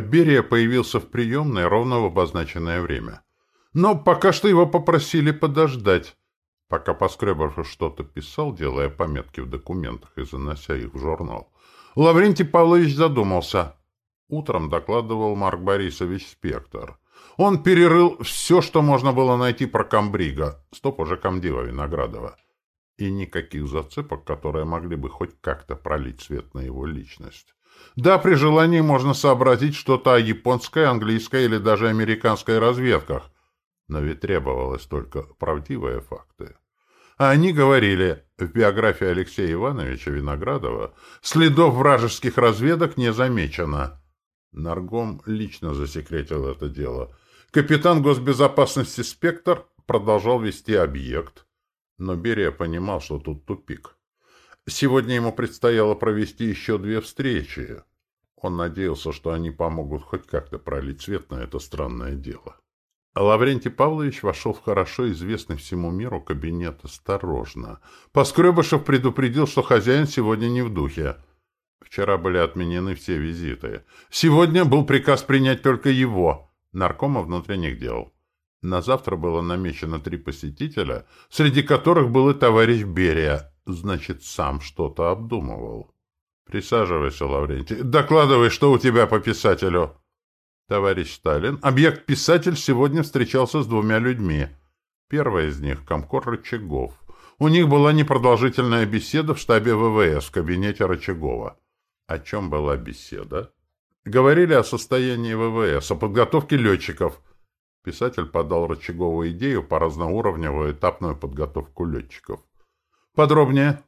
Берия появился в приемной ровно в обозначенное время. Но пока что его попросили подождать. Пока Поскребов что-то писал, делая пометки в документах и занося их в журнал, Лаврентий Павлович задумался. Утром докладывал Марк Борисович Спектр. Он перерыл все, что можно было найти про Камбрига, стоп уже Камдива Виноградова, и никаких зацепок, которые могли бы хоть как-то пролить свет на его личность. Да, при желании можно сообразить что-то о японской, английской или даже американской разведках, но ведь требовалось только правдивые факты. А они говорили, в биографии Алексея Ивановича Виноградова следов вражеских разведок не замечено. Наргом лично засекретил это дело. Капитан госбезопасности «Спектр» продолжал вести объект, но Берия понимал, что тут тупик. Сегодня ему предстояло провести еще две встречи. Он надеялся, что они помогут хоть как-то пролить свет на это странное дело. Лаврентий Павлович вошел в хорошо известный всему миру кабинет осторожно. Поскребышев предупредил, что хозяин сегодня не в духе. Вчера были отменены все визиты. Сегодня был приказ принять только его, наркома внутренних дел. На завтра было намечено три посетителя, среди которых был и товарищ Берия, Значит, сам что-то обдумывал. Присаживайся, Лаврентий. Докладывай, что у тебя по писателю. Товарищ Сталин, объект писатель сегодня встречался с двумя людьми. Первый из них — комкор Рычагов. У них была непродолжительная беседа в штабе ВВС в кабинете Рычагова. О чем была беседа? Говорили о состоянии ВВС, о подготовке летчиков. Писатель подал Рычагову идею по разноуровневую этапную подготовку летчиков. Подробнее.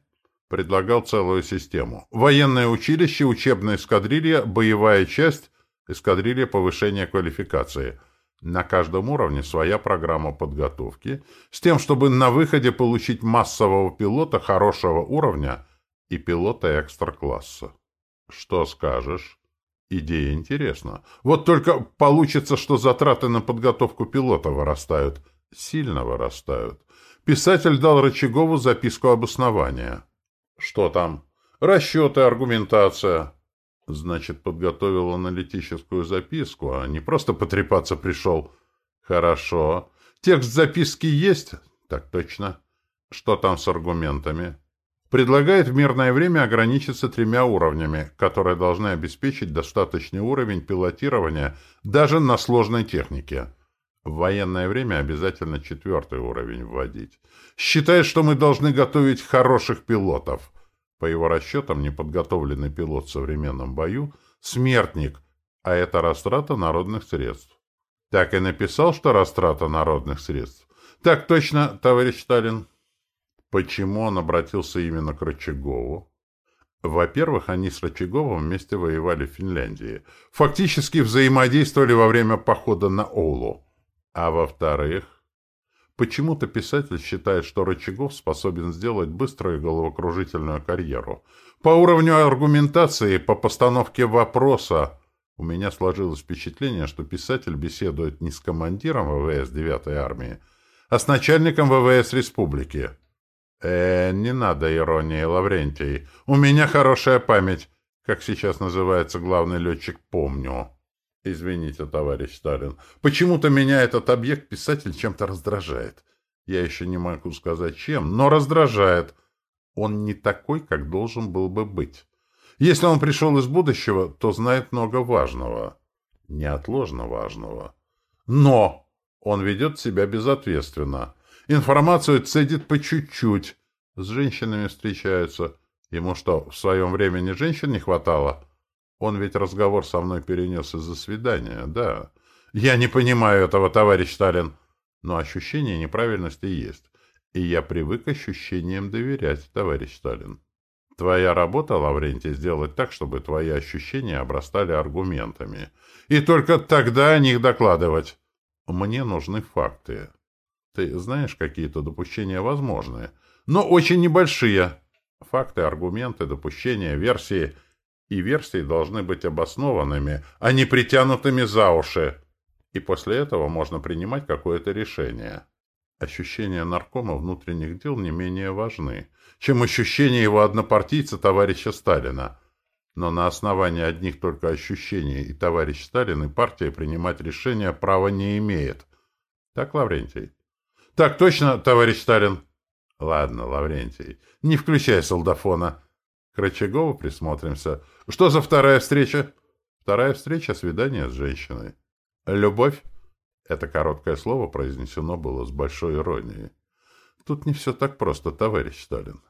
Предлагал целую систему. Военное училище, учебная эскадрилья, боевая часть, эскадрилья повышения квалификации. На каждом уровне своя программа подготовки, с тем, чтобы на выходе получить массового пилота хорошего уровня и пилота экстра-класса. Что скажешь? Идея интересна. Вот только получится, что затраты на подготовку пилота вырастают. Сильно вырастают. Писатель дал Рычагову записку обоснования. Что там? Расчеты, аргументация. Значит, подготовил аналитическую записку, а не просто потрепаться пришел. Хорошо. Текст записки есть? Так точно. Что там с аргументами? Предлагает в мирное время ограничиться тремя уровнями, которые должны обеспечить достаточный уровень пилотирования даже на сложной технике. В военное время обязательно четвертый уровень вводить. Считает, что мы должны готовить хороших пилотов. По его расчетам, неподготовленный пилот в современном бою — смертник, а это растрата народных средств. Так и написал, что растрата народных средств. Так точно, товарищ Сталин. Почему он обратился именно к Рычагову? Во-первых, они с Рычаговым вместе воевали в Финляндии. Фактически взаимодействовали во время похода на Оулу. А во-вторых, почему-то писатель считает, что Рычагов способен сделать быструю головокружительную карьеру. По уровню аргументации, по постановке вопроса, у меня сложилось впечатление, что писатель беседует не с командиром ВВС 9-й армии, а с начальником ВВС республики. Э, не надо иронии, Лаврентий. У меня хорошая память, как сейчас называется главный летчик, помню. Извините, товарищ Сталин. Почему-то меня этот объект писатель чем-то раздражает. Я еще не могу сказать чем, но раздражает. Он не такой, как должен был бы быть. Если он пришел из будущего, то знает много важного. Неотложно важного. Но он ведет себя безответственно. Информацию цедит по чуть-чуть. С женщинами встречается. Ему что, в своем времени женщин не хватало? Он ведь разговор со мной перенес из-за свидания, да. Я не понимаю этого, товарищ Сталин. Но ощущение неправильности есть. И я привык ощущениям доверять, товарищ Сталин. Твоя работа, Лаврентий, сделать так, чтобы твои ощущения обрастали аргументами. И только тогда о них докладывать. Мне нужны факты. Ты знаешь, какие-то допущения возможны, но очень небольшие. Факты, аргументы, допущения, версии — и версии должны быть обоснованными, а не притянутыми за уши. И после этого можно принимать какое-то решение. Ощущения наркома внутренних дел не менее важны, чем ощущения его однопартийца товарища Сталина. но на основании одних только ощущений и товарищ Сталин, и партия принимать решения права не имеет. Так, Лаврентий? Так точно, товарищ Сталин. Ладно, Лаврентий, не включай солдафона. К Рычагову присмотримся. Что за вторая встреча? Вторая встреча — свидание с женщиной. Любовь? Это короткое слово произнесено было с большой иронией. Тут не все так просто, товарищ Сталин.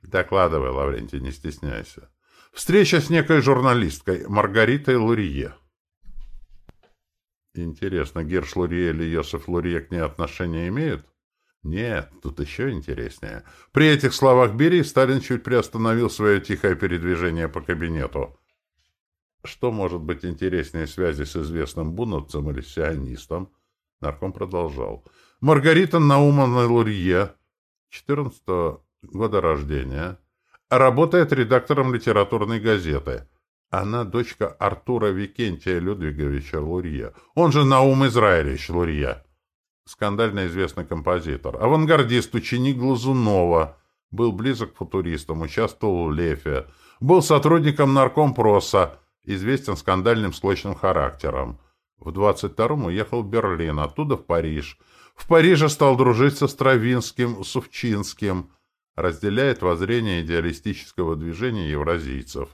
Докладывай, Лаврентий, не стесняйся. Встреча с некой журналисткой Маргаритой Лурье. Интересно, Герш Лурье или Йосиф Лурье к ней отношения имеют? Нет, тут еще интереснее. При этих словах Бери Сталин чуть приостановил свое тихое передвижение по кабинету. Что может быть интереснее связи с известным буновцем или сионистом? Нарком продолжал. Маргарита Наумовна Лурье, 14 -го года рождения, работает редактором литературной газеты. Она дочка Артура Викентия Людвиговича Лурье, он же Наум Израилевич Лурье. Скандально известный композитор, авангардист, ученик Глазунова, был близок к футуристам, участвовал в Лефе, был сотрудником наркомпроса, известен скандальным склочным характером. В 22-м уехал в Берлин, оттуда в Париж. В Париже стал дружить со Стравинским, Сувчинским, разделяет воззрение идеалистического движения евразийцев,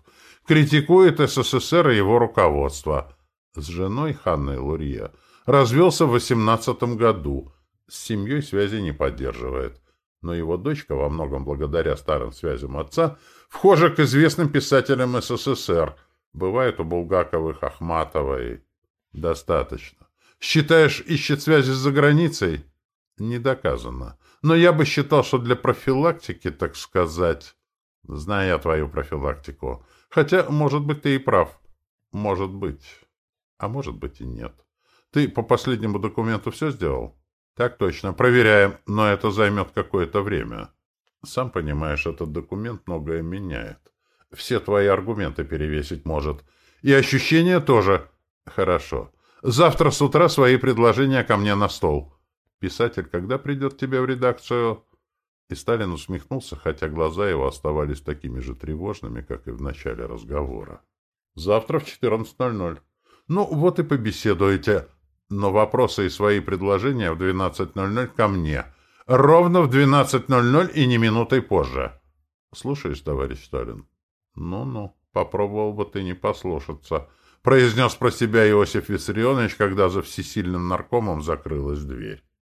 критикует СССР и его руководство. С женой Ханной Лурье развелся в 18 году, с семьей связи не поддерживает. Но его дочка, во многом благодаря старым связям отца, вхожа к известным писателям СССР. Бывает у Булгаковых, Ахматовой. Достаточно. Считаешь, ищет связи за границей? Не доказано. Но я бы считал, что для профилактики, так сказать... Знаю я твою профилактику. Хотя, может быть, ты и прав. Может быть. А может быть и нет. Ты по последнему документу все сделал? Так точно. Проверяем, но это займет какое-то время. Сам понимаешь, этот документ многое меняет. Все твои аргументы перевесить может. И ощущения тоже. Хорошо. Завтра с утра свои предложения ко мне на стол. Писатель когда придет тебе в редакцию? И Сталин усмехнулся, хотя глаза его оставались такими же тревожными, как и в начале разговора. Завтра в 14.00. Ну, вот и побеседуете но вопросы и свои предложения в 12.00 ко мне. Ровно в 12.00 и не минутой позже. Слушаюсь, товарищ Сталин. Ну-ну, попробовал бы ты не послушаться, произнес про себя Иосиф Виссарионович, когда за всесильным наркомом закрылась дверь.